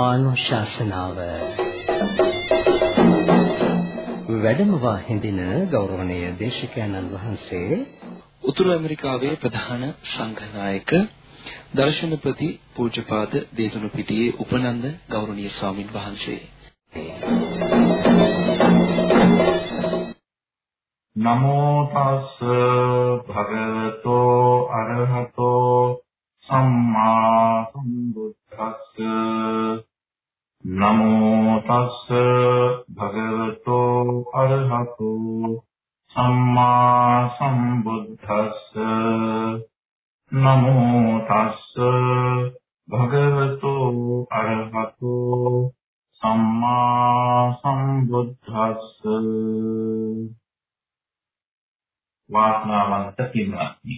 ධර්මානුශාසනාව. වැඩමවා හිඳින ගෞරවනීය දේශකයන්න් වහන්සේ උතුරු ඇමරිකාවේ ප්‍රධාන සංඝනායක දර්ශනපති පූජ්‍යපාද දේතුණු පිටියේ උපනන්ද ගෞරවනීය ස්වාමින් වහන්සේ. නමෝ තස් භගවතෝ අරහතෝ සම්මා සම්බුද්දස්ස නමෝ තස්ස භගවතෝ අරහතෝ සම්මා සම්බුද්දස්ස. නමෝ තස්ස භගවතෝ අරහතෝ සම්මා සම්බුද්දස්ස. වාසනාවන්ත පින්වත්නි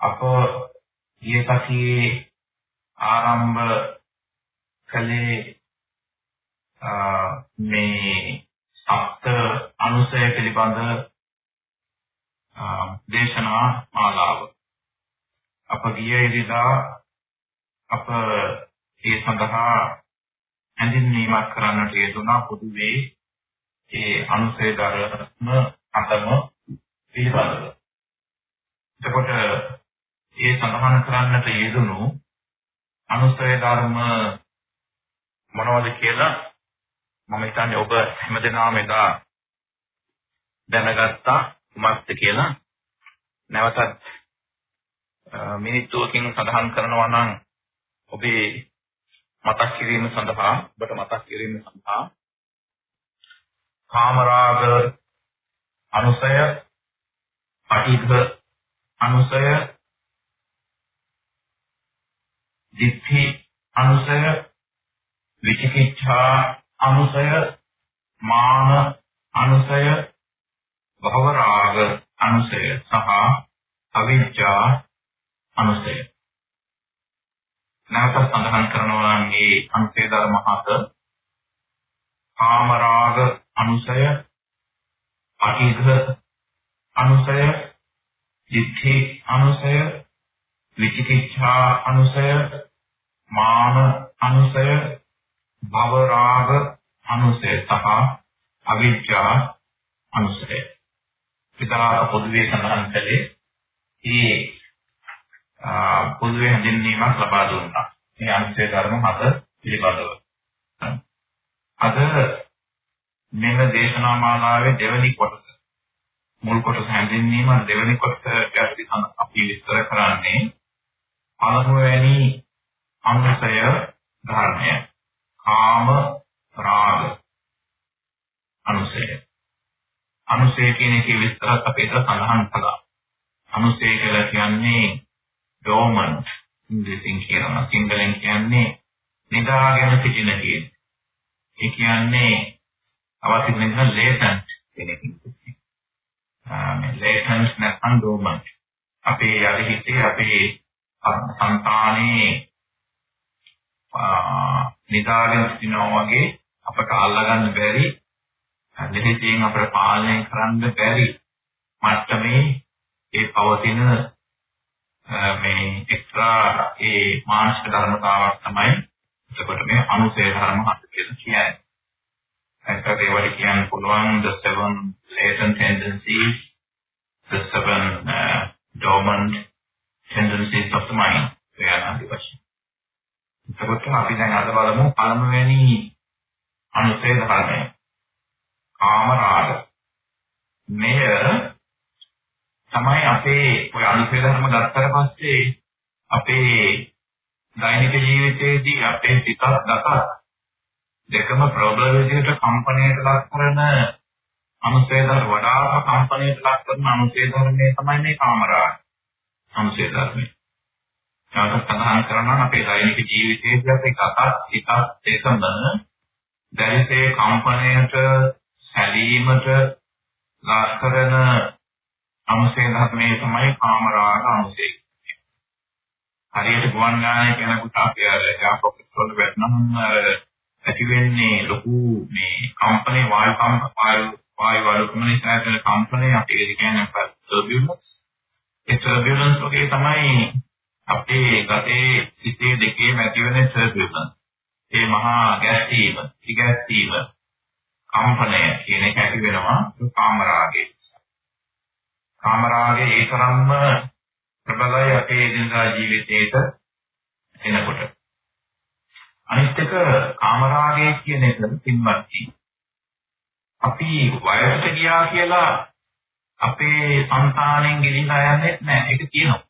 අප ගිය සතියේ ආරම්භ කලේ මේ සප්ත අනුසය පිළිබඳ දේශනා මාලාව අප ගිය ඉරිදා අප ඒ සඳහා හැඳින්වීමක් කරන්නට යෙදුනා පොදුවේ ඒ අනුසය ධර්ම අතම පිළිබඳව. එතකොට ඒ සඳහන් කරන්නට යෙදුණු අනුසය ධර්ම මොනවද කියලා මම හිතන්නේ ඔබ හැමදෙනාම එදා දැනගත්තා කුමක්ද කියලා. නැවතත් මිනිත්තුවකින් සඳහන් කරනවා නම් ඔබේ මතක් කිරීම සඳහා ඔබට මතක් කිරීම සඳහා කාමරාග අනුසය පටිඝ අනුසය දිට්ඨි අනුසය විචිකිච්ඡා අනුසය මාන අනුසය භවරාග අනුසය සහ අවිජ්ජා අනුසය. නැවත සඳහන් කරනවා නම් මේ අනුසය ධර්ම හත. කාමරාග අනුසය අටිඝ අනුසය දිට්ඨි අනුසය විචිකිච්ඡා අනුසය මාන අනුසය භව රාග අනුසය සහ අවිජ්ජා අනුසය. විතර පොදුවේ සඳහන් කළේ මේ පොදුවේ හැඳින්වීමක් ලබා දුන්නා. මේ අනුසය ධර්ම හත පිළිබඳව. අද මෙම දේශනා මාලාවේ දෙවැනි කොටස මුල් කොටස හැඳින්වීම දෙවැනි කොටස ගැන අපි විස්තර කරන්නේ පළමුවෙනි අනුසය ධර්මය කාම රාග අනුසය. අනුසය කියන එකේ විස්තරත් අපිට සඳහන් කළා. අනුසය කියලා කියන්නේ dormant ඉංග්‍රීසියෙන් කියනවා. සිංහලෙන් කියන්නේ නිදාගෙන සිටින කියන ඒ කියන්නේ අවශ්‍ය වෙන latent කියන එක ඉංග්‍රීසියෙන් මේ latent නැත්නම් dormant අපේ යටි හිතේ අපේ සංතානයේ නිදාගෙන සිටිනවා වගේ අපට අල්ලගන්න බැරි දෙහිසියෙන් අපට පාලනය කරන්න බැරි මට්ටමේ ඒ පවතින මේ එක්ස්ට්‍රා ඒ මානසික ධර්මතාවක් තමයි එතකොට මේ අනුසය ධර්ම හත කියලා කියන්නේ. ඒකට ඒවට කියන්න පුළුවන් the seven latent tendencies the seven uh, dormant tendencies of the mind කියන ආදි වශයෙන්. එතකොට අපි දැන් අද බලමු පළමුවෙනි අනුසය ධර්මය. කාම රාග. මෙය තමයි අපේ ඔය අනුසය ධර්ම ගත්තට පස්සේ අපේ දෛනික ජීවිතයේදී අපේ සිතත් දතත් දෙකම ප්‍රබල විදිහට කම්පණයට ලක් කරන අනුසය ධර්ම වඩා කම්පණයට ලක් කරන අනුසය ධර්මයේ තමයි මේ කාම රාග. අනුසය ධර්මය. නැවත සඳහන් කරනවා අපේ දෛනික ජීවිතයේදී අපි කතා සිතත් දෙකම දැරිසේ කම්පණයට සැලීමට ලක් කරන අනුසය ධර්මයේ තමයි කාමරාග අනුසය. හරියට ගුවන් යානය කෙනෙකුට අපි අර යාපොකට් වල වැටෙනම ඇති වෙන්නේ ලොකු මේ කම්පණේ වායු කම්ප වායු වායු වලුකම නිසා ඇතිවන කම්පණේ අපි කියන්නේ ටර්බියුලන්ස්. ඒ ටර්බියුලන්ස් වගේ තමයි අපේ ගතේ සිතේ දෙකේම ඇතිවෙන ටර්බියුලන්ස්. ඒ මහා ගැස්සීම, ඉගැස්සීම, කම්පනය කියන එක ඇති වෙනවා කාමරාගයේ. කාමරාගය ඒ තරම්ම ප්‍රබලයි අපේ එදිනදා ජීවිතේට එනකොට. අනිත් එක කාමරාගය කියන එක පින්වත්නි. අපි වයසට ගියා කියලා අපේ సంతාණයෙන් ගිලිලා යන්නේ නැහැ. ඒක තියෙනවා.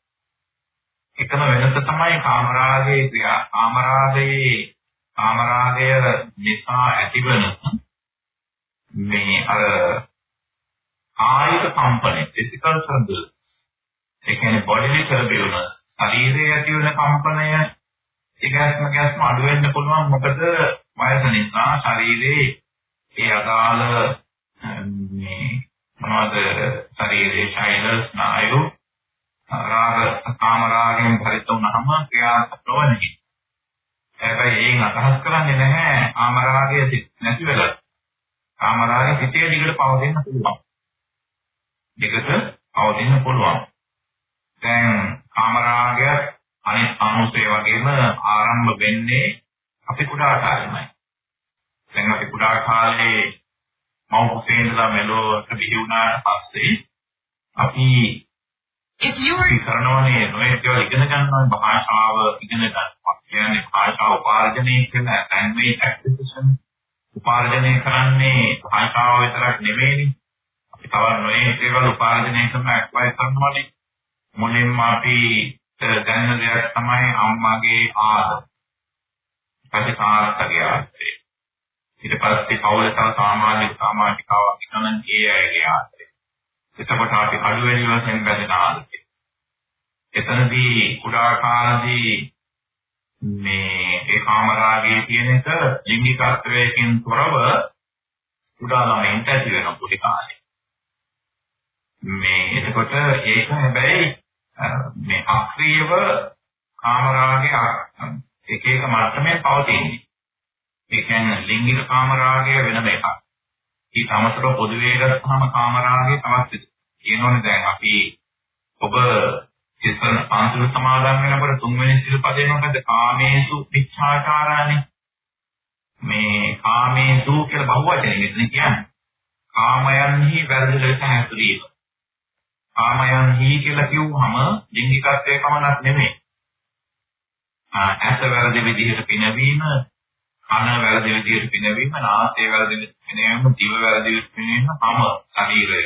එකම වෙනස තමයි කාමරාගයේ ක්‍රියා. කාමරාගයේ කාමරාගය නිසා ඇතිවන මේ අර ආයත කම්පන ෆිසිකල් ටර්බුලන්ස් ඒ කියන්නේ බොඩිලි ටර්බුලන්ස් ශරීරයේ ඇති වෙන කම්පනය ඒකස්ම ගැස්ම අඩු වෙන්න පුළුවන්. මොකද වයස නිසා ශරීරයේ ඒ අදාළ මේ මොනවද ශරීරයේ ශෛල ස්නායු රාග කාම රාගයෙන් පරිත වුණාම ක්‍රියාත්මක නොවන්නේ. හැබැයි ඒන් අදහස් කරන්නේ නැහැ කාම රාගය නැති වෙලා. කාම රාගය සිතේ දිගට පවතින්න පුළුවන්. දිගට පවතින්න පුළුවන්. දැන් කාම රාගය අනිත් අනුසය වගේම ආරම්භ වෙන්නේ අපි කුඩා කාලෙමයි. දැන් අපි කුඩා කාලේ මව් කුසේ ඉඳලා මෙලොවට බිහි වුණාට පස්සේ අපි if you were කරනවනේ නොයෙක් ඒවා ඉගෙන ගන්නවා භාෂාව ඉගෙන ගන්නවා. කියන්නේ භාෂාව උපාර්ජනය කරන language acquisition උපාර්ජනය කරන්නේ භාෂාව විතරක් නෙමෙයිනේ අපි තව නොයෙක් ඒවා උපාර්ජනය කරන acquire කරනවානේ මුලින්ම අපි දැනෙන දෙයක් තමයි අම්මාගේ ආදර ඊපස්සේ තාත්තගේ ආදරය ඊට පස්සේ පවුලේ තව සමාජික සමාජිකාවක් ඉන්නනම් ඒ අයගේ ආදරය එතකොට අපි අඩු වැඩි වශයෙන් බැඳෙන ආදරය. එතනදී කුඩා කාලදී මේ ඒ කාමරාගයේ තියෙන එක ලිංගිකත්වයෙන් තොරව කුඩා ළමයින්ට ඇති වෙන පොඩි කාලේ. මේ එතකොට ඒක හැබැයි මේ අක්‍රීයව කාමරාගයේ එක එක මට්ටමේ පවතින්නේ. ඒ කියන්නේ ලිංගික කාමරාගය වෙනම එකක්. ඊට අමතරව පොදුවේ ගත්තාම කාමරාගය තවත් කියනෝනේ දැන් අපි ඔබ ඉස්සර පාන්සල සමාදන් වෙනකොට තුන්වෙනි සිල්පදේ මොකද? කාමේසු මිච්ඡාචාරානේ. මේ කාමේසු කියලා බහුවචනේ මෙතන කියන්නේ. කාමයන්හි වැරදි ලෙස හැසිරීම. කාමයන්හි කියලා කිව්වහම ලිංගිකත්වයේ පමණක් නෙමෙයි. ඇස වැරදි විදිහට පිනවීම කන වැරදි විදිහට පිනවීම නාසය වැරදි විදිහට පිනවීම දිව වැරදි විදිහට පිනවීම හැම ශරීරය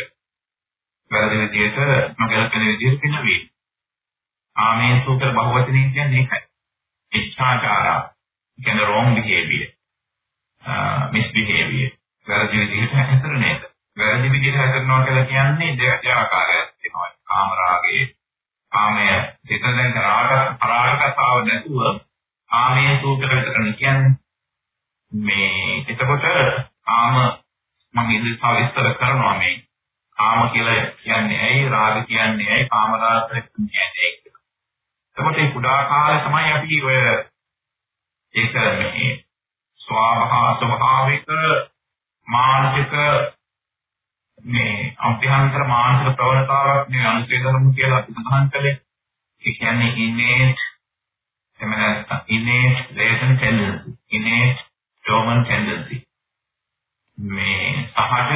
වැරදි විදිහට නොගැලපෙන විදිහට පිනවීම. ආමේ සූත්‍ර බහුවචනයෙන් කියන්නේ ඒකයි. ඉච්ඡාචාරා කියන්නේ wrong behavior. misbehavior. වැරදි විදිහට හැසිරෙන එක. වැරදි විදිහට හැසිරෙනවා කියලා කියන්නේ දෙආකාරයක් වෙනවා. කාම රාගයේ කාමය දෙතෙන් රාග පරාගතාව නැතුව ආමේ සූත්‍ර විතර කියන්නේ මේ එතකොට කාම මම ඉදිරියට තව විස්තර කරනවා මේ කාම කියලා කියන්නේ ඇයි රාග කියන්නේ ඇයි කාම රාග කියන්නේ ඇයි එතකොට මේ කුඩා කාලේ තමයි අපි ඔය ඒක මේ ස්වභාව ස්වභාවික මානසික මේ අභ්‍යන්තර මානසික ප්‍රවණතාවක් මේ අනුශේධ ධර්ම කියලා අපි සඳහන් කළේ. ඒ කියන්නේ innate එහෙම නැත්නම් innate latent tendency innate dormant tendency මේ සහජ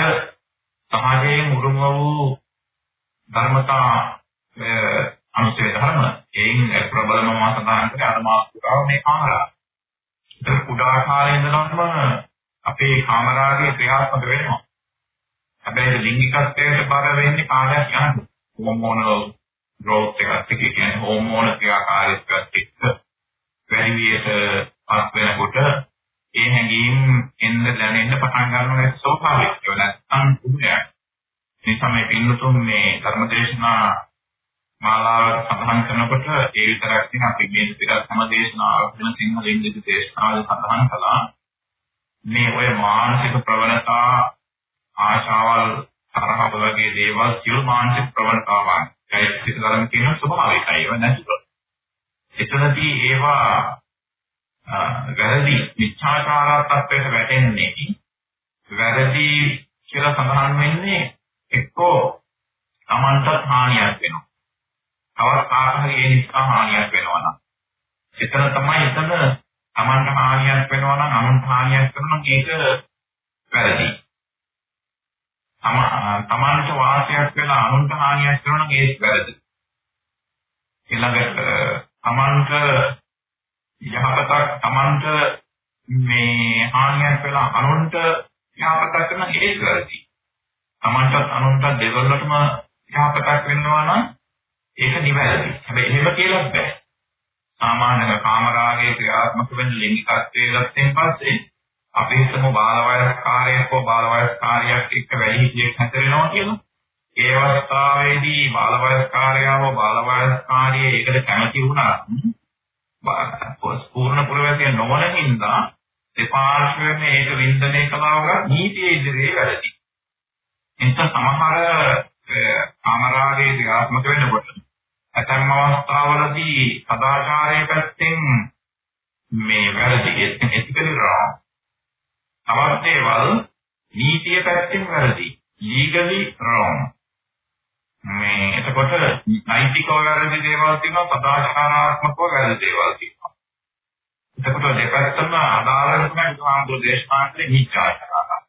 සමාජයෙන් උරුම වූ ධර්මතා අනුසය ධර්ම එයින් ප්‍රබලම මාසදාන කරේ අර මාතෘකාව මේ කාමරා. ඒක කුඩා කාලේ ඉඳලම අපේ කාමරාගේ ක්‍රියාත්මක වෙනවා. හැබැයි ලිංගිකත්වයට බර වෙන්නේ කාලයක් යනකොට. හෝමෝනල් growth එකත් එක්ක කියන්නේ හෝමෝන ක්‍රියාකාරීත්වයත් එක්ක වැඩි වියට පත් වෙනකොට ඒ හැඟීම් එන්න දැනෙන්න පටන් ගන්නවා ස්වභාවික. ඒක නැත්නම් පුදුමයක්. මේ සමේ පින්නතුන් මේ ධර්මදේශනා මාලාව සඳහන් කරනකොට ඒ විතරක් නෙවෙයි අපි මේ පිටත් සමදේශනාව වෙන සිංහල ඉංග්‍රීසි දේශනාවල සඳහන් කළා. මේ ඔය මානසික ප්‍රවණතා ආශාවල් තරහ වගේ දේවල් සියලු මානසික ප්‍රවණතාවන් චෛතසික ධර්ම කියන ස්වභාවිකයි ඒවා නැතිව. එතනදී ඒවා වැරදි මිච්ඡාචාරාත්මකයට වැටෙන්නේ වැරදි කියලා සඳහන් වෙන්නේ එක්කෝ Tamanටත් හානියක් වෙනවා. තවත් කාට හරි ඒ නිසා හානියක් වෙනවා නම් එතන තමයි එතන Tamanට හානියක් වෙනවා නම් අනුන්ට හානියක් කරනවා නම් ඒක වැරදි. තමන්ට වාසියක් වෙලා අනුන්ට හානියක් කරනවා නම් ඒක වැරදි. ඊළඟට තමන්ට යහපතක් තමන්ට මේ හානියක් වෙලා අනුන්ට යහපතක් කරන ඒක වැරදි. තමන්ටත් අනුන්ටත් දෙවලටම යහපතක් වෙනවා නම් ඒක නිවැරදි. හැබැයි එහෙම කියලා බෑ. සාමාන්‍ය කාමරාගයේ ක්‍රියාත්මක වෙන ලිංගිකත්වයේ ගත්තෙන් පස්සේ අපි හිතමු බාල වයස්කාරයෙක් හෝ බාල වයස්කාරියක් එක්ක වැඩි හිටියෙක් හැතරෙනවා කියලා. ඒ අවස්ථාවේදී බාල වයස්කාරයව බාල වයස්කාරිය ඒකට කැමති වුණා. පූර්ණ පුරවැසිය නොවන හින්දා දෙපාර්ශ්වයෙන් ඒක වින්දනය කළාම නීතිය ඉදිරියේ වැඩි. එනිසා සමහර කාමරාගයේ ක්‍රියාත්මක වෙනකොට ඇතැම් අවස්ථාවලදී සදාචාරයේ පැත්තෙන් මේ වැරදි. එතිකලි රා තවත් දේවල් නීතිය පැත්තෙන් වැරදි. Legally wrong. මේ එතකොට නෛතිකව වැරදි දේවල් තියෙනවා සදාචාරාත්මකව වැරදි දේවල් තියෙනවා එතකොට දෙපැත්තම අදාළ තමයි සාන්දෝ දේශපාලනේ නීචාචාරා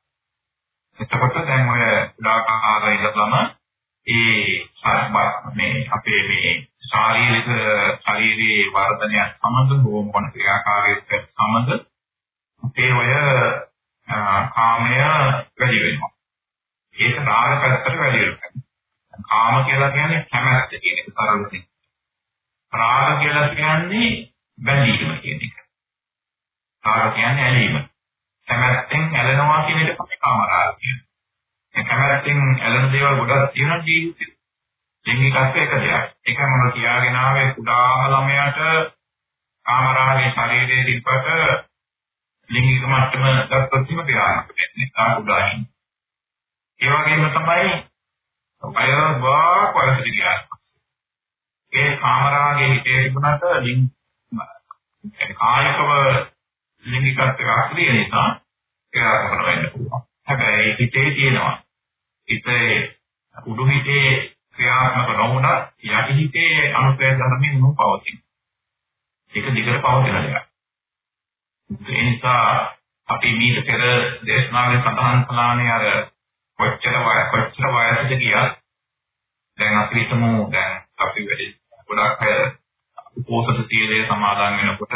එතකොට දැන් ඔය උදාකාරය ඉඳලම ඒ මේ අපේ මේ ශාරීරික ශරීරයේ වර්ධනය සමග හෝමෝන ක්‍රියාකාරීත්වය සමග අපේ ඔය කාමය වැඩි වෙනවා. ඒක රාග පැත්තට වැඩි වෙනවා. කාම කියලා කියන්නේ කැමැත්ත කියන එක සරලව. රාග කියලා කියන්නේ බැඳීම කියන එක. රාග කියන්නේ ඇලීම. කැමැත්තෙන් ඇලෙනවා කියන එක තමයි කාම රාග කියන්නේ. කැමැත්තෙන් ඇලෙන දේවල් ගොඩක් තියෙනවා ජීවිතේ. ලිංගිකත්වය එක දෙයක්. ඒක මම කියාගෙන ආවේ කුඩාම ළමයාට කාමරාගේ ශරීරයේ තිබ්බට ලිංගික මට්ටම දක්වත් එහෙම ක්‍රියාත්මක වෙන්නේ තා කුඩායින්. ඒ වගේම තමයි බයවා වයසට ගියාට ඒ කාමරාගේ හිතේ තිබුණාට ලිංග කායිකව ලිංගිකත්වය අක්‍රිය නිසා ක්‍රියාත්මක වෙන්න පුළුවන්. හැබැයි හිතේ තියෙනවා. හිතේ උඩු හිතේ ක්‍රියාත්මක නොවුණත් යටි හිතේ අනුපේ ධර්මයෙන් නු පවතින. ඒක දිගට පවතින දෙයක්. ඒ නිසා අපි මීට පෙර දේශනාවේ සඳහන් කළානේ අර කොච්චර වය කොච්චර වයසද ගියත් දැන් අපි හිතමු දැන් අපි වැඩි ගොඩක් අය උපෝසත සීලය සමාදන් වෙනකොට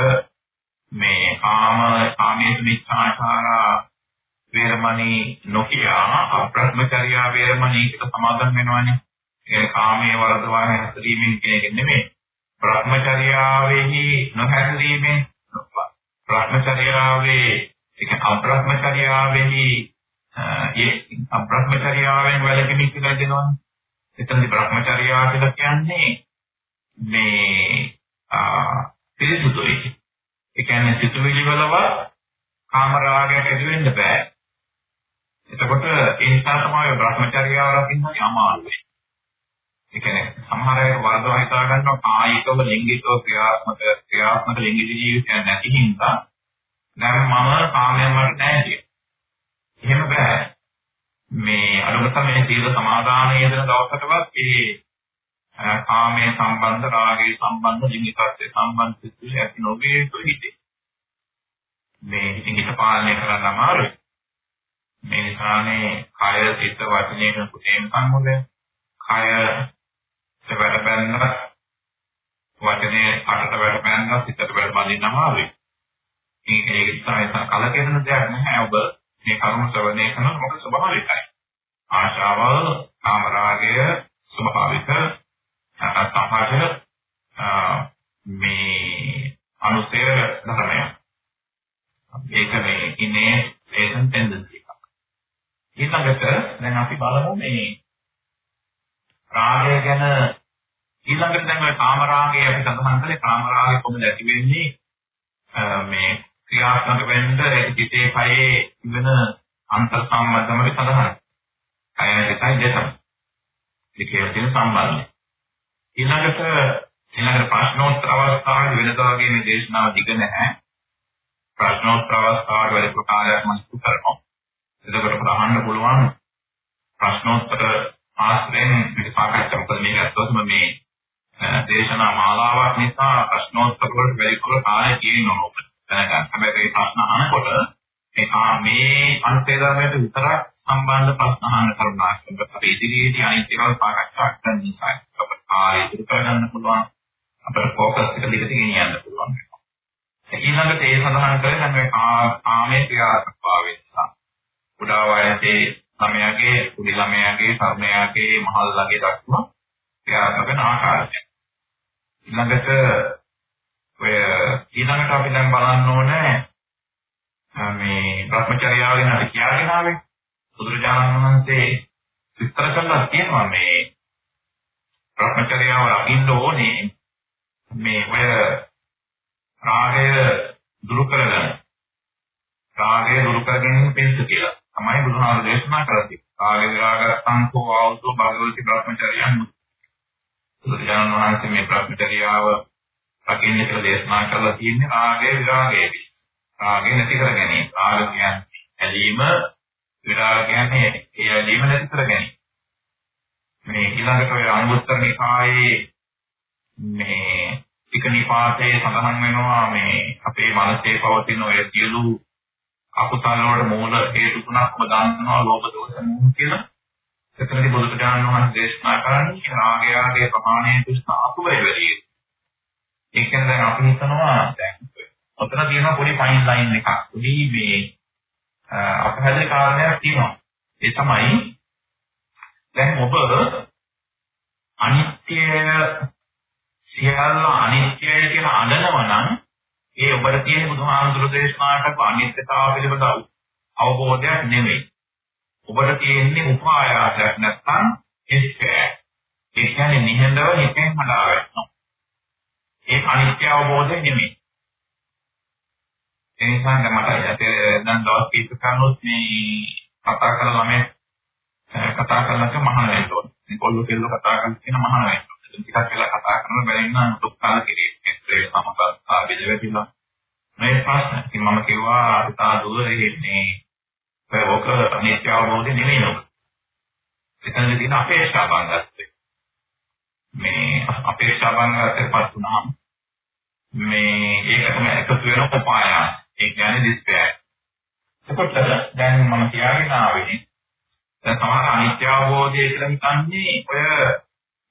මේ කාම කාමයේ මිච්ඡාචාරා වේරමණී නොකිය අප්‍රඥචර්යා වේරමණී එකට සමාදන් වෙනවනේ. ඒ කාමයේ වර්ධවා හැසිරීමෙන් කියන එක නෙමෙයි. බ්‍රහ්මචර්යාවෙහි නොහැසිරීමෙන් බ්‍රහ්මචර්යාවේ ඒක අප්‍රඥචර්යාවෙහි ඒ අප්‍රඥචර්යාවෙන් වැළකීමක් කියලා දෙනවනේ. එතනදී බ්‍රහ්මචර්යාව කියලා කියන්නේ මේ පිරිසුදුයි. ඒ කියන්නේ සිතුවිලි වලවත් කාමරාගයක් ඇති වෙන්න බෑ. එතකොට ඒ නිසා තමයි භ්‍රමචර්යාව රකින්න අමාරුයි. ඒ කියන්නේ සමහර අය වර්ධව හිතා ගන්නවා කායිකව ලිංගිකව ක්‍රියාත්මක ක්‍රියාත්මක ලිංගික ජීවිතයක් නැති හින්දා දැන් මම කාමයෙන් වලට නැහැ කියන. එහෙම බෑ. මේ අනුම තමයි සීල සමාදානය යෙදෙන දවසටවත් ඒ කාමයේ සම්බන්ධ රාගයේ සම්බන්ධ ලිංගිකත්වයේ සම්බන්ධ සිතුවිලි ඇති නොවේ හිතේ. මේ ඉතින් හිත පාලනය කරන්න අමාරුයි. මේ නිසානේ කය සිත වචනයෙන් කුතේම සම්මුදය. කය වැඩ බැන්න වචනේ අටට වැඩ බැන්න සිතට වැඩ බඳින්න අමාරුයි. මේක ඒක තමයි කලකිරෙන දෙයක් නැහැ. ඔබ මේ කර්ම ශ්‍රවණය කරන මොකද ස්වභාවිකයි. ආශාව, කාමරාගය ස්වභාවික සහජ මේ අනුසය ධර්මයක්. ඒක මේ ඉන්නේ ලේසන් ටෙන්ඩන්සි එකක්. ඊළඟට දැන් අපි බලමු මේ රාගය ගැන ඊළඟට දැන් ඔය කාම රාගය අපි සඳහන් කළේ කාම රාගය කොහොමද ඇති වෙන්නේ මේ ක්‍රියාත්මක වෙන්න සිතේ කයේ ඉවන අන්තර් සම්බන්ධමක සඳහන්. කය සිතයි දෙතම. ඒකේ තියෙන සම්බන්ධය. ඊළඟට ඊළඟට ප්‍රශ්නෝත්තර අවස්ථාවේ වෙනදා වගේ මේ දේශනාව දිග නැහැ. ප්‍රශ්නෝත්තර අවස්ථාවට වැඩි ප්‍රකාරයක් මම කරනවා. එතකොට අහන්න පුළුවන් ප්‍රශ්නෝත්තර ආශ්‍රයෙන් මේ සාකච්ඡා මොකද මේක ඇත්තටම මේ දේශනා මාලාවක් නිසා ප්‍රශ්නෝත්තර වලට වැඩි කාලය තියෙනවා. දැනගන්න. හැබැයි මේ ප්‍රශ්න අහනකොට මේ මේ අන්තේ ධර්මයට විතරක් සම්බන්ධ ප්‍රශ්න අහන්න කරුණා කරලා අපි ඉදිරියේදී අනිත් ඒවා සාකච්ඡා කරන්න නිසා අපට ආයෙ ඉදිරි කරගන්න පුළුවන්. අපේ ફોකස් එක දිගට ගෙනියන්න පුළුවන්. ඊළඟට ඒ සඳහන් කරේ දැන් මේ කාමයේ ක්‍රියාත්මක භාවය නිසා. කුඩා වයසේ ළමයාගේ, කුඩි ළමයාගේ, තරුණයාගේ, මහල්ලාගේ දක්වා ක්‍රියාත්මක වෙන ආකාරය. ඊළඟට ඔය ඊළඟට අපි දැන් බලන්න ඕනේ මේ භ්‍රමචර්යාවෙන් අපි කියාගෙන ආවේ බුදුරජාණන් වහන්සේ විස්තර කරලා තියෙනවා මේ භ්‍රමචර්යාව රකින්න ඕනේ මේ ඔය රාගය දුරු කරගන්න. රාගය දුරු කරගන්න පිණිස කියලා. තමයි බුදුහාම දේශනා කරන්නේ. රාගය රාග සංකෝ ආවුතෝ භගවති භ්‍රමචර්යයන්. බුදුරජාණන් වහන්සේ මේ භ්‍රමචර්යාව රකින්න කියලා දේශනා කරලා තියෙන්නේ රාගය විරාගය පිණිස. රාගය නැති කර ගැනීම. රාග කියන්නේ ඇලීම, විරාග කියන්නේ ඒ ඇලීම නැති කර ගැනීම. මේ ඊළඟට ඔය අනුත්තර නිකායේ මේ ටික නිපාතයේ සඳහන් වෙනවා මේ අපේ මනසේ පවතින ඔය සියලු අකුසල වලට මූල හේතු තුනක්ම දන්නවා ලෝභ දෝෂ මෝහ කියලා. එතනදී බුදුරජාණන් වහන්සේ දේශනා කරන්නේ රාගයාගේ ප්‍රමාණය දුෂ්ණ අතුවේ වැඩි. ඒ කියන්නේ දැන් අපි හිතනවා දැන් ඔතන තියෙන පොඩි ෆයින් ලයින් එකක්. පොඩි මේ අපහැදේ කාරණයක් තියෙනවා. ඒ තමයි දැන් ඔබ අනිත්‍ය සියල්ල අනිත්‍යයි කියලා අඳනවා නම් ඒ ඔබට තියෙන බුදුහාමුදුරු දේශනාට අනිත්‍යතාව පිළිබඳ අවබෝධයක් නෙමෙයි. ඔබට තියෙන්නේ උපායාසයක් නැත්නම් ඉස්කෑ. ඒ කියන්නේ නිහඬව හිතෙන් හදා ගන්නවා. ඒ අනිත්‍ය අවබෝධය නෙමෙයි. ඒ නිසා දැන් මට දැන් දවස් කීප කරනොත් මේ කතා කරන ළමයි කතා කරනක මහාන වෙන්න ඕනේ. මේ කොල්ල කෙල්ල කතා කරන කියන මහාන වෙන්න. ටිකක් වෙලා කතා කරන බැරිනම් දුක්ඛාල කිරීම එක්ස්ත්‍රේ සමගතා බෙදවෙතිලා මේ ප්‍රශ්න ඉතින් මම කිව්වා අර්ථා දුර ඉන්නේ ඔය ඔක අනිත්‍ය අවබෝධය නෙමෙයි නෝක එතනදී තියෙන අපේක්ෂා බංගත්තේ මේ අපේක්ෂා බංගත්තේපත් වුණාම මේ ඒකටම එකතු වෙන උපායස් ඒ කියන්නේ ඩිස්පෙයර් එතකොට දැන් මම කියාගෙන ආවේ දැන් සමහර අනිත්‍ය අවබෝධය කියලා හිතන්නේ ඔය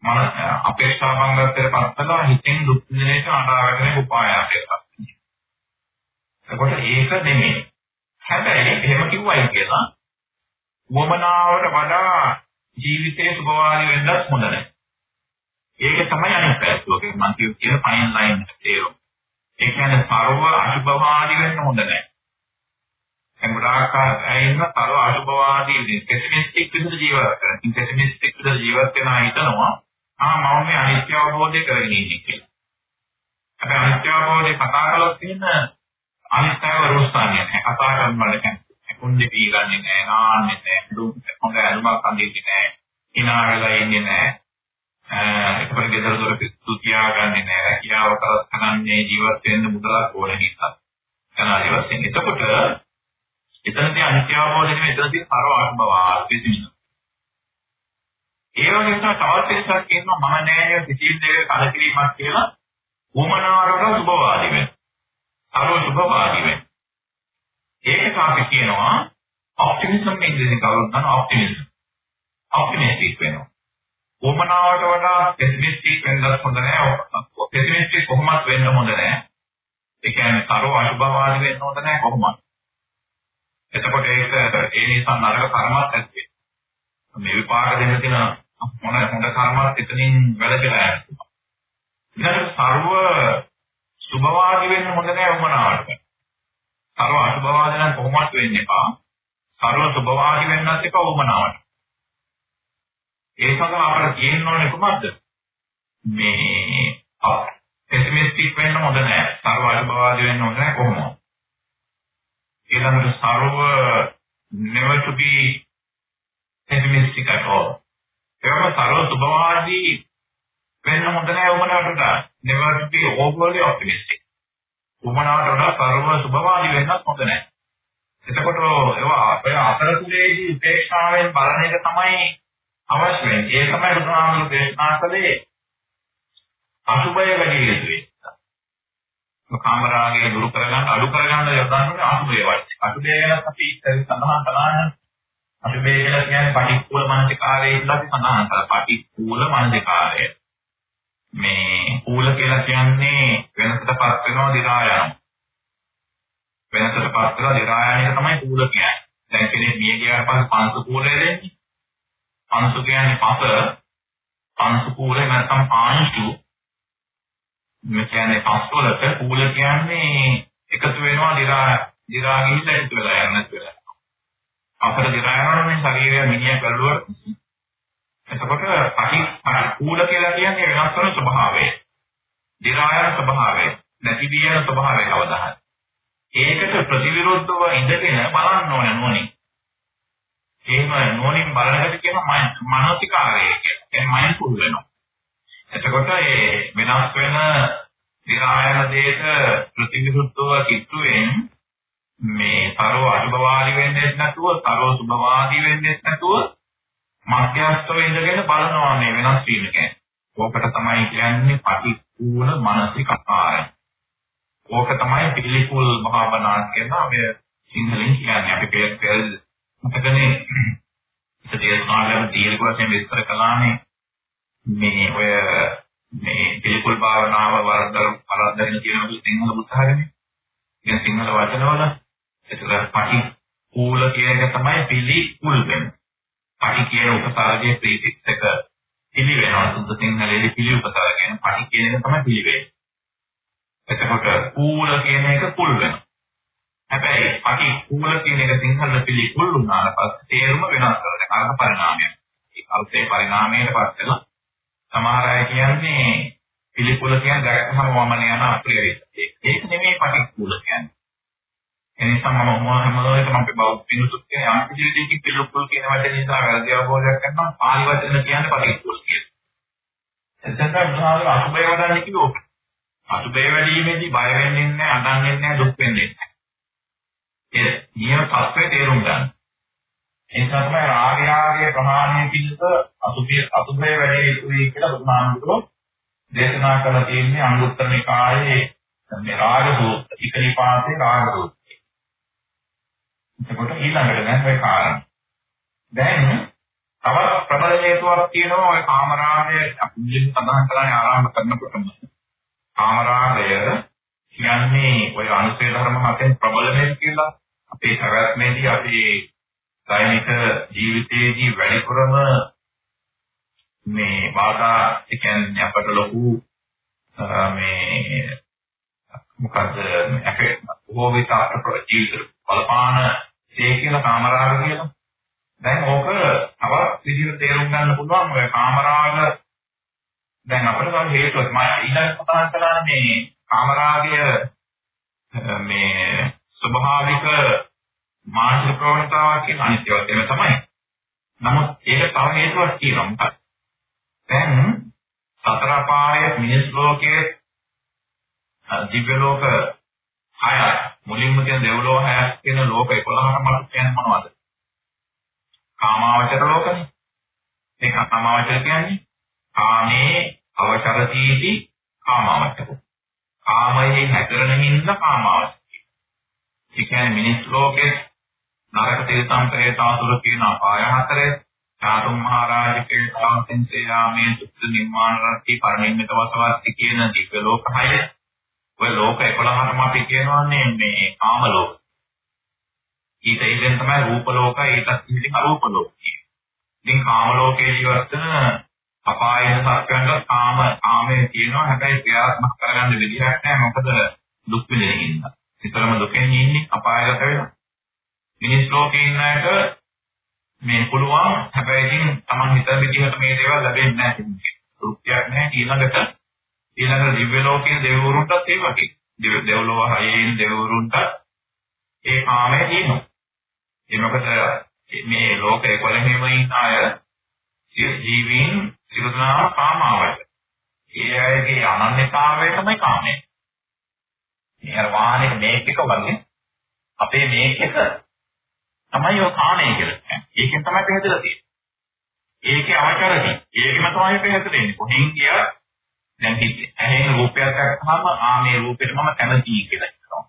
මන අපේක්ෂා බංගත්තට පස්සලා හිතෙන් දුක් විඳිනේට අඬාගෙන උපායයක් එතකොට ඒක නෙමෙයි. හැබැයි එහෙම කිව්වයි කියලා වමනාවට වඩා ජීවිතයේ සුභවාදී වෙන්නත් හොඳ නැහැ. ඒක තමයි අනිත් පැත්ත. ඔකේ මම කියු කියන පයින් ලයින් එක තේරුම. ඒ කියන්නේ ਸਰව අසුභවාදී වෙන්න හොඳ නැහැ. දැන් ගොඩාක් අය ඉන්න ਸਰව අසුභවාදී පෙසිමිස්ටික් විදිහට ජීවත් කරන. පෙසිමිස්ටික් විදිහට ජීවත් වෙන අය හිතනවා ආ මම මේ අනිත්‍ය අවබෝධය කරගෙන ඉන්නේ කියලා. අපි අනිත්‍ය අවබෝධය කතා කළොත් තියෙන අනිත්‍යව රොස්සන්නේ නැහැ. කතා කරන බලකන් කුණ්ඩි පී ගන්නෙ නැහැ, නාන්නේ නැහැ, දුක් හොඳ අරුමක් අඳින්නේ නැහැ, hina වෙලා ඉන්නේ නැහැ. ඒකවල ගෙදර දොර පිටු තියාගන්නේ නැහැ. කියාව කරන්නේ ජීවත් වෙන්න මුදලක් ඕන නිසා. යනාදි වශයෙන්. එතකොට එතනදී අනිත්‍ය අවබෝධය නෙමෙයි එතනදී පරව අනුභව ආස්තිසින. ඒ වගේ තමයි තවත් පිරිසක් කියනවා මම නෑය කිසිම දෙයක කලකිරීමක් කියලා උමනාවරට සුභවාදී වෙන. අරව සුභවාදී වෙන. ඒකට අපි කියනවා ඔප්ටිමිසම් ඉංග්‍රීසියෙන් කවුරුත් ගන්න ඔප්ටිමිසම්. ඔප්ටිමිස්ටික් වෙනවා. උමනාවට වඩා පෙසිමිස්ටික් වෙන්නත් හොඳ නෑ. පෙසිමිස්ටික් කොහොමත් වෙන්න හොඳ නෑ. ඒ කියන්නේ තරව අසුභවාදී වෙන්න හොඳ නෑ කොහොමත්. එතකොට ඒක ඒ නිසා නරක කර්මයක් ඇති වෙනවා. මේ විපාක දෙන්න තියෙන මොන හොඳ කර්මයක් එතනින් වැළකීලා යනවා. ඊට සර්ව සුභවාදී වෙන්න හොඳ නෑ වමනාවට. සර්ව අසුභවාදී නම් කොහොමවත් වෙන්න එපා. සර්ව සුභවාදී වෙන්නත් එපා වමනාවට. ඒ සඳහා අපිට කියන්න ඕනේ කොහොමද? මේ පෙසිමිස්ටික් වෙන්න හොඳ නෑ. සර්ව අසුභවාදී වෙන්න හොඳ නෑ කොහොමද? ඊළඟට සර්ව never to be pessimistic at all. ඒවම සරල සුභවාදී වෙන්න හොඳ නැහැ උමනාවට never to be overly optimistic. උමනාවට වඩා සරල සුභවාදී වෙන්නත් හොඳ නැහැ. එතකොට ඒවා ඔය අතරතුරේදී උපේක්ෂාවෙන් බලන එක තමයි අවශ්‍ය වෙන්නේ. ඒ තමයි බුදුහාමුදුරු දේශනා කළේ අසුභය වැඩි යුතුයි. කාමරාගය දුරු කරගන්න අඩු කරගන්න යොදන්නේ අසුබේ වචනේ. අසුබේ ගැන අපි සඳහන් කළා අසුබේ කියලා කියන්නේ පටික්කුල මානසිකාරයේ ඉඳලා අපි සඳහන් කළා. පටික්කුල මානසිකාරය. මේ කූල කියලා කියන්නේ වෙනසටපත් වෙනවා දිරා යනවා. වෙනසටපත් වෙනවා දිරා යන එක තමයි කූල කියන්නේ. දැන් කෙනෙක් මිය ගියාට පස්සේ පංසු කූලය දෙන්නේ. පංසු කියන්නේ පස පංසු කූලය නැත්නම් පාංශු මේ කියන්නේ පස්වලට කූල කියන්නේ එකතු වෙනවා දිරා දිරා ගිහිල්ලා එකතු වෙලා යන කියලා. අපර දිරා යනවනේ මේ ශරීරය මිනිහ කල්ලුවට. එතකොට පටි කූල කියලා කියන්නේ වෙනස් වෙන ස්වභාවය. දිරා යන ස්වභාවය, නැති වියන ස්වභාවය කවදාහත්. ඒකට ප්‍රතිවිරුද්ධව ඉඳගෙන බලන්න ඕන නෝනේ. එහෙම නෝනින් බලනකොට කියන මානසිකාරය කියන්නේ. ඒ මයින්ඩ්ෆුල් වෙනවා. එතකොට ඒ වෙනස් වෙන විරායන දෙයට ප්‍රතිවිරුද්ධව කිට්ටුවෙන් මේ ਸਰව අනුභවාදී වෙන්නේ නැතුව ਸਰව සුභවාදී වෙන්නේ නැතුව මධ්‍යස්ථව ඉඳගෙන බලනවා මේ වෙනස් වීම කියන්නේ. ඕකට තමයි කියන්නේ පටිච්චූල මානසිකාරය. ඕක තමයි පිළිකුල් භාවනා කියන මේ සිංහලෙන් කියන්නේ අපි පෙර පෙර මතකනේ ඉතින් දීර්ඝ වශයෙන් විස්තර කළානේ මේ ඔය මේ පිළිකුල් භාවනාව වර්ධන පරද්දගෙන කියන සිංහල බුද්ධාගමේ ඉතින් සිංහල වචනවල ඒතර පටි කූල කියන එක තමයි පිළිකුල් වෙන්නේ. පටි කියන උපසර්ගයේ ප්‍රීෆික්ස් එක පිළි වෙනවා සුද්ධ සිංහලයේ පිළි උපසර්ග කියන පටි කියන එක තමයි පිළි වෙන්නේ. එතකොට කූල කියන එක කුල් වෙනවා. හැබැයි අපි කූල කියන එක සිංහල පිළි කුල් වුණාට පස්සේ තේරුම වෙනස් කරනවා. අර්ථ පරිණාමයක්. ඒ අර්ථයේ පරිණාමයට පත් වෙනවා. සමහර අය කියන්නේ පිළිකුල කියන්නේ දැක්කම වමන යන අප්‍රිය විදිහට. ඒක නෙමෙයි පටික්කුල කියන්නේ. එනිසා මම මොහොම හැමෝටම අපි බෞද්ධ පිණුතුත් කියන යම් කිසි දෙයකින් පිළිකුල් කියන වචනේ නිසා වැරදි අවබෝධයක් ගන්නවා පාලි වචන කියන්නේ පටික්කුල කියලා. එතෙන්ට උදාහරණ අසුබය වඩන්නේ කිව්වොත් අසුබේ වැඩිීමේදී බය වෙන්නේ නැහැ, අඬන්නේ නැහැ, දුක් වෙන්නේ නැහැ. ඒ නියම තත්ත්වය තේරුම් ගන්න. ඒ නිසා තමයි රාගයාගේ ප්‍රහාණය පිණිස අසුබේ අසුබේ වැඩි යුතුයි කියලා බුදුහාමුදුරුවෝ දේශනා කළා තියෙන්නේ අනුත්තර නිකායේ මේ රාග සූත්‍ර, ඉකලිපාතේ රාග සූත්‍රය. එතකොට ඊළඟට දැන් මේ කාරණා. දැන් තව ප්‍රබල හේතුවක් තියෙනවා ඔය කාමරාගය අපි සඳහන් කරන්නේ ආරම්භ කරනකොටම. කාමරාගය කියන්නේ ඔය අනුසය ධර්ම හතෙන් ප්‍රබල වෙන්නේ කියලා අපේ පැවැත්මේදී අපි දෛනික ජීවිතයේදී වැඩිපුරම මේ බාධා ඒ කියන්නේ අපට ලොකු මේ මොකද අපේ බොහෝ විට අපේ ජීවිත බලපාන ඒ කියන කාමරාග කියලා. දැන් ඕක තව විදිහට තේරුම් ගන්න පුළුවන්. ඔය කාමරාග දැන් අපිට තව හේතුවක්. මම ඊළඟ කතා කරන්නේ මේ කාමරාගය මේ ස්වභාවික මානසික ප්‍රවණතාවක් කියන අනිත්‍යවත් වෙන තමයි. නමුත් ඒක තව හේතුවක් තියෙනවා මොකක්ද? දැන් සතර පායේ මිනිස් ලෝකයේ දිව්‍ය ලෝක හය මුලින්ම කියන දෙව්ලොව හය කියන ලෝක 11ම මත කියන්නේ මොනවද? කාමාවචර ලෝකනේ. ඒක කාමාවචර කියන්නේ කාමේ අවචරතිටි කාමාවචරෝ. කාමයේ හැතරෙන හින්දා කාමාවචරයි. ඒ කියන්නේ මිනිස් ලෝකේ නරක තිරසං ප්‍රේතාසුර කියන අපාය හතරේ චාතුම් මහරජකේ කාන්තෙන්සේ යාමේ සුත්ත නිර්මාණ රත්ති පරිණිමිත වසවත්ති කියන දිව්‍ය ලෝක හය ඔය ලෝක 11ම අපි කියනවානේ මේ කාම ලෝක. ඊට ඉතින් තමයි රූප ලෝක ඊටත් ඉතින් අරූප ලෝක. ඉතින් කාම ලෝකයේ ජීවත් වෙන අපායන සත්‍යයන්ට කාම කාමයේ තියෙනවා හැබැයි ක්‍රියාත්මක කරගන්න විදිහක් නැහැ මොකද දුක් විඳින හින්දා. විතරම දුකෙන් ඉන්නේ අපායකට වෙනවා. මිනිස් ලෝකේ ඉන්න අයට මේ පුළුවන් හැබැයි ඉතින් Taman හිතන විදිහට මේ දේවල් ලැබෙන්නේ නැහැ කියන්නේ. රුපියක් නැහැ ඊළඟට ඊළඟ දිව්‍ය ලෝකයේ දෙවිවරුන්ටත් ඒ වගේ. දෙව්ලොව හයේ දෙවිවරුන්ට ඒ කාමය තියෙනවා. ඒ මොකද මේ ලෝකයේ කොළහෙම ඉන්න අය ජීවීන් සිරුදනාම කාමාවට. ඒ අයගේ අනන්‍යතාවය තමයි කාමය. මේ අර වාහනේ මේක එක වගේ අපේ මේක එක තමයි ඔය කාමය කියලා කියන්නේ. ඒකෙන් තමයි පැහැදිලා තියෙන්නේ. ඒකේ අවචරදී. ඒකම තමයි පැහැදිලා තියෙන්නේ. කොහෙන් ගියා දැන් ඇහෙන රූපයක් දැක්කම ආ මේ රූපෙට මම කැමතියි කියලා හිතනවා.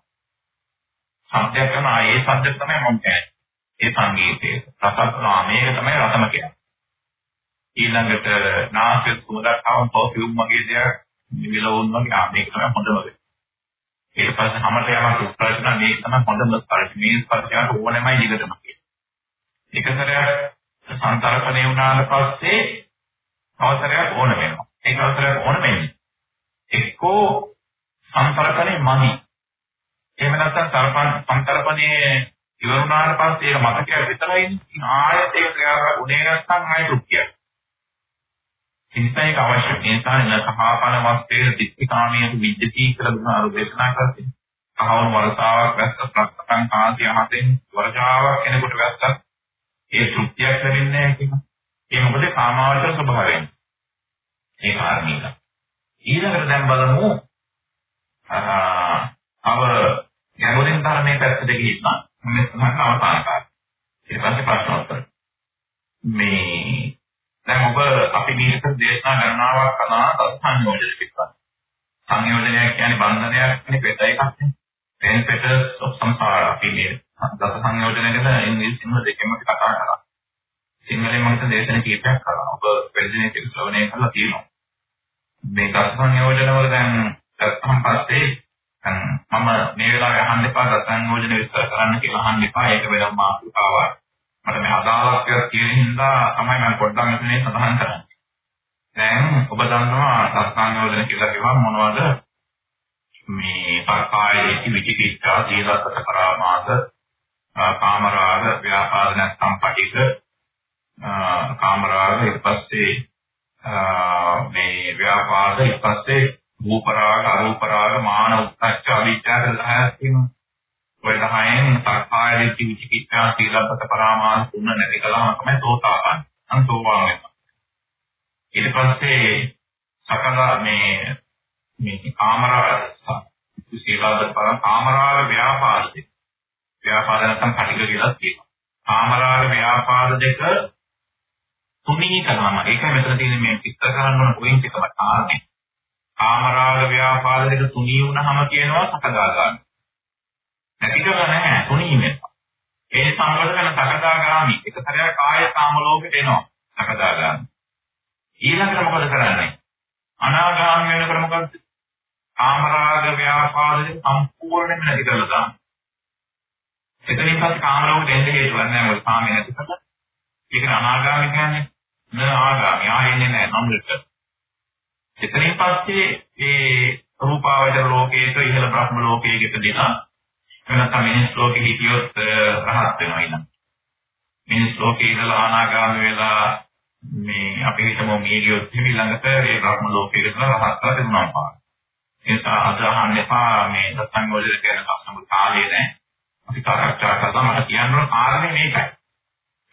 සත්‍යයක් කරනවා ඒ සත්‍ය තමයි මම කියන්නේ. ඒ සංගීතයේ රසත්වා මේක තමයි රසම කියන්නේ. ඊළඟට නාසය සුවඳක් ආවම පර්ෆියුම් වගේ දෙයක් විලවුන් වගේ ආ මේක තමයි හොඳම දේ. ඊට පස්සේ හැමත යමක් උත්තරන මේක තමයි හොඳම ස්පර්ශ. මේ ස්පර්ශයට ඕනෙමයි දිගටම කියන්නේ. එක සැරයක් සංතරපණය වුණාට පස්සේ අවසරයක් ඕන වෙනවා. ඒක අවසරයක් ඕන වෙන්නේ. එක්කෝ සංතරපණය මදි. එහෙම නැත්නම් සර්පන් සංතරපණයේ ඉවරුණාට පස්සේ ඒක මතකයක් විතරයි. ආයෙත් ඒක ක්‍රියාවක් උනේ නැත්නම් ආයෙ දුක්ඛයක්. ඉන්සයික අවශ්‍ය නිසා නකහාපන වස්තේ දික්ඛාමියට විද්‍යති කියලා දුන්නා දේශනා කරන්නේ. කහවණු වරසාවක් වැස්ස ප්‍රත්‍යක්ෂං කාන්තිය හතෙන් වර්ජාවක් කෙනෙකුට වැස්සත් ඒ තෘප්තියක් ලැබෙන්නේ නැහැ කියනවා. ඒ මොකද කාමාවචර ස්වභාවයෙන්. ඒ කාරණේක. ඊළඟට දැන් බලමු අව ගැඹුරින් ධර්මයේ පැත්තට ගිහින් මේ සඳහන් අවසාන කාර්ය. ඊට පස්සේ ප්‍රශ්න උත්තර. මේ දැන් ඔබ අපි මේක දේශනා ගණනාවක් කරනවා දස සංයෝජන පිටපත්. සංයෝජනයක් කියන්නේ බන්ධනයක් නේ පෙත එකක් නේ. ten petals of samsara අපි මේ දස සංයෝජන ගැන ඉංග්‍රීසි සිංහල දෙකම කතා කරා. සිංහලෙන් මම දේශන කීපයක් කරා. ඔබ පෙරදිනේ ඒක ශ්‍රවණය කරලා තියෙනවා. මේ දස සංයෝජන වල දැන් ගත්තම පස්සේ මම මේ වෙලාවේ අහන්න එපා දස සංයෝජන විස්තර කරන්න කියලා අහන්න එපා. ඒක වෙනම මාතෘකාවක්. මට මේ අදාළත්වයක් තියෙන හින්දා තමයි මම පොඩ්ඩක් මෙතනේ සඳහන් කරන්නේ. දැන් ඔබ දන්නවා සත්සංයෝජන කියලා කිව්වම මොනවද? මේ පරකාය ඉති විචිකිච්ඡා සීලසත පරාමාස කාමරාග ව්‍යාපාද නැත්නම් පටික කාමරාග ඊට පස්සේ මේ ව්‍යාපාද ඊට පස්සේ රූපරාග අරූපරාග මාන උත්සච්ච අවිචාර 10ක් තියෙනවා. ඔය 10න් සක්කාය දිට්ඨි විචිකිච්ඡා සීලබ්බත පරාමාස තුන නැති කළාම තමයි සෝතාපන්න. අන්තෝවාම වෙනවා. ඊට පස්සේ සකලා මේ මේ කාමරාග සීලබ්බත පරාම කාමරාග ව්‍යාපාදේ ව්‍යාපාද නැත්නම් පටික කියලා කියනවා. කාමරාග ව්‍යාපාද දෙක තුනී කළාම ඒකයි මෙතන තියෙන මේ විස්තර කරන්න ඕන පොයින්ට් එක තමයි. කාමරාග ව්‍යාපාද දෙක තුනී වුණාම කියනවා සකදාගාමී. නැති කරලා නැහැ තුනී වෙනවා. ඒ සංවද කරන සකදාගාමි එක සැරයක් ආය කාම ලෝකෙට එනවා සකදාගාමි. ඊළඟට මොකද කරන්නේ? අනාගාමී වෙනකොට මොකද? කාමරාග ව්‍යාපාදේ සම්පූර්ණයෙන්ම නැති කරලා දාන්න. එතනින් පස්සේ කාම ලෝකෙට එන්න හේතුවක් නැහැ මොකද කාමේ නැති කරලා. ඒක අනාගාමී කියන්නේ න ආගාමී ආයෙන්නේ නැහැ සම්රිත. එතනින් පස්සේ ඒ රූපාවචර ලෝකයේට ඉහළ බ්‍රහ්ම ලෝකයකට දෙනවා එනකම් මිනිස් ලෝකෙ හිටියොත් රහත් වෙනවා ඊළඟ. මිනිස් ලෝකේ ඉඳලා අනාගාමී වෙලා මේ අපි හිතමු මීරියොත් ඊළඟට ඒ බ්‍රහ්ම ලෝකෙට ඉඳලා රහත් වෙලා දෙන්නවා පාන. ඒ නිසා අද අහන්න එපා මේ දසංගෝලේ කියන කස්නම කාලේ නැහැ. අපි සාකච්ඡා කරලා මට කියන්න ඕන කාරණේ මේකයි.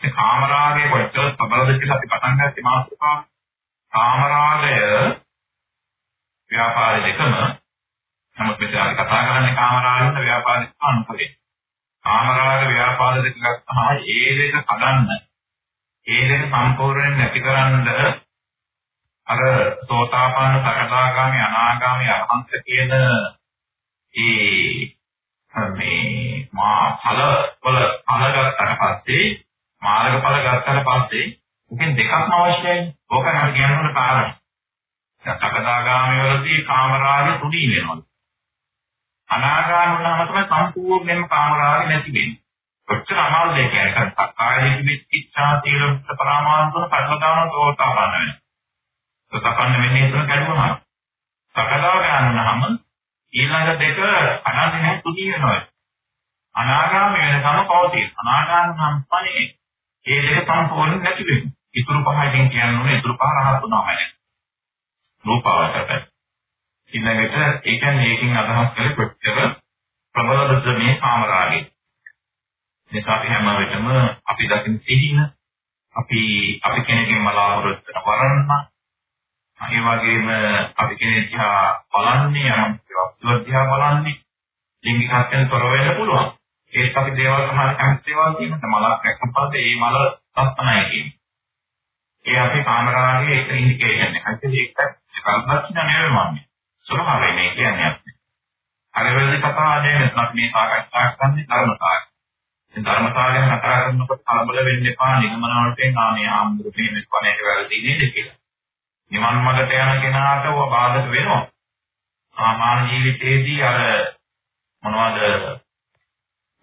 මේ කාමරාගයේ කොච්චර ප්‍රබලද කියලා අපි පටන් ගත්තේ මාතෘකාව. කාමරාගය ව්‍යාපාර දෙකම නමුත් මෙතන අපි කතා කරන්නේ කාමරාගයට ව්‍යාපාදික අනුකූලයි. කාමරාග ව්‍යාපාද දෙක ගත්තාම ඒ දෙක කඩන්න ඒ දෙක සම්පූර්ණයෙන් නැතිකරන්න අර සෝතාපන්න සකදාගාමි අනාගාමි අරහන්ත කියන ඒ මේ මා ඵල වල ඵල ගත්තට පස්සේ මාර්ගඵල ගත්තට පස්සේ උකෙන් දෙකක්ම අවශ්‍යයි. ඕක නම් කියන්න ඕන කාරණා. දැන් සකදාගාමි වලදී කාමරාගය තුනී වෙනවා. අනාගාමී වුණාම තමයි සම්පූර්ණයෙන්ම කාමරාගය නැති වෙන්නේ. කොච්චර අමාරුද ඒක කියන්නේ සක්කාය දිට්ඨි ඉච්ඡා සීල පරාමාර්ථන පරිවදාන සෝතාපන්න වෙනවා. සෝතාපන්න වෙන්නේ ඒක කරුණා. සකදාගාමී වුණාම ඊළඟ දෙක අනාදී නැහැ තුනී වෙනවා. අනාගාමී වෙනකම පවතී. අනාගාමී නම් පණේ ඒ දෙක සම්පූර්ණ නැති වෙනවා. ඉතුරු පහකින් කියන්නේ ඉතුරු පහ රහත් වුණාම නේද? රූපාවචරය. ඊළඟට ඒ කියන්නේ ඒකෙන් අදහස් කරේ කොච්චර ප්‍රබලද මේ කාමරාගය. නිසා අපි හැම වෙලෙම අපි දකින සිහින අපි අපි කෙනෙක්ගෙන් බලාපොරොත්තු වෙන වරන්න ඒ වගේම අපි කෙනෙක් දිහා බලන්නේ යම් වස්තුවක් දිහා බලන්නේ ලිංගිකත්වයෙන් තොර වෙන්න පුළුවන්. ඒත් අපි දේවල් සමාන කැමති දේවල් තියෙනවා. මලක් දැක්කම පස්සේ ඒ මල ලස්සනයි කියන්නේ. ඒ අපේ කාමරාගේ එක ඉන්ඩිකේෂන් එකක්. ඒක කල්පනා නෙවෙයි මන්නේ. ස්වභාවය මේ කියන්නේ අපි. අර වෙලේ කතා නෙවෙයි අපි මේ සාකච්ඡා කරන්නේ ධර්මතාවය. ඉතින් ධර්මතාවය ගැන කතා කරනකොට කලබල වෙන්න එපා නිගමන වලට නාමයේ ආම්දුරු මේ කොනේක වැරදි නේද කියලා. නිවන් මාර්ගට යන කෙනාට ඔය බාධක වෙනවා. සාමාන්‍ය ජීවිතයේදී අර මොනවද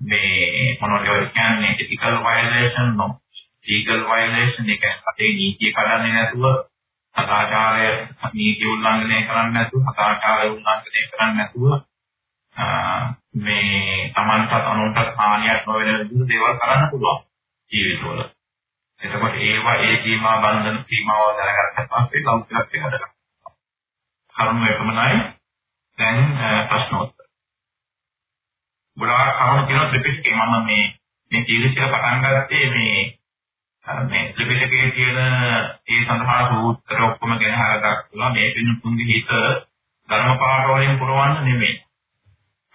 මේ මොනවද කියන්නේ ethical violation no legal violation එක අපේ නීතිය කඩන්නේ නැතුව සදාචාරය නීති උල්ලංඝනය කරන්නේ නැතුව සදාචාරය උල්ලංඝනය කරන්නේ නැතුව මේ Tamanටත් අනුන්ටත් හානියක් නොවන විදිහට දේවල් කරන්න පුළුවන් ජීවිතවල. එතකොට ඒවා ඒ සීමා බන්ධන සීමාව දැනගත්තට පස්සේ ලෞකිකත්වයට හදගන්නවා. කරුණු එකමනයි දැන් ප්‍රශ්නෝත්තර. ගොඩාක් කරුණු කියන ත්‍රිපිටකේ මම මේ මේ සීරිසිය පටන් ගත්තේ මේ මේ ත්‍රිපිටකයේ තියෙන ඒ සඳහා සූත්‍ර ඔක්කොම ගැන හරගත්තා මේ පින්තුන්ගේ හිත ධර්ම පාඩ වලින් පුරවන්න නෙමෙයි.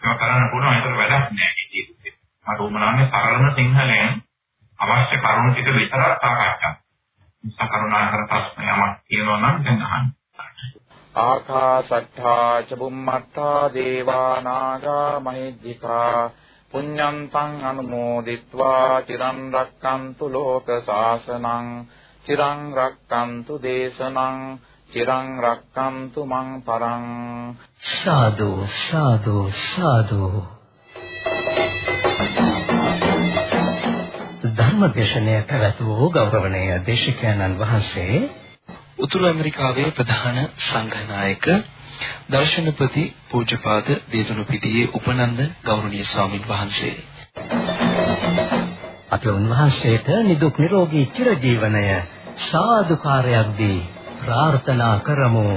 ඒක කරන්න පුළුවන් ඒතර වැඩක් නෑ මේ ජීවිතේ. මට උමනාන්නේ සරලම සිංහලෙන් අවශ්‍ය කරුණු ටික විතරක් සාකච්ඡා කරන්න. සකරුණා කර ප්‍රශ්න යමක් තියෙනවා නම් දැන් අහන්න. ආකාසට්ඨා ච බුම්මට්ඨා දේවා නාග මහිද්దికා පුඤ්ඤන්තං අනුමෝදිත්වා චිරන් රක්칸තු ලෝක සාසනං චිරන් රක්칸තු දේශනං චිරන් රක්칸තු මං පරං. සාදු සාදු සාදු. ධර්මදේශනය පැවැතු ගෞරවනීය දේශකයන්න් වහන්සේ. උතුරු ඇමරිකාවේ ප්‍රධාන සංඝනායක දර්ශනපති පූජ්‍යපාද දේදුනුපිටියේ උපනන්ද ගෞරවනීය ස්වාමින් වහන්සේ අපි උන්වහන්සේට නිදුක් නිරෝගී චිරජීවනය සාදුකාරයක් දී ප්‍රාර්ථනා කරමු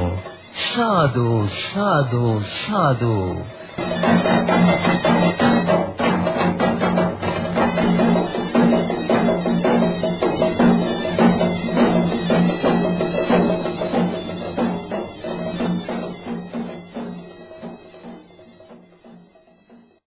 සාදු සාදු සාදු Thank you.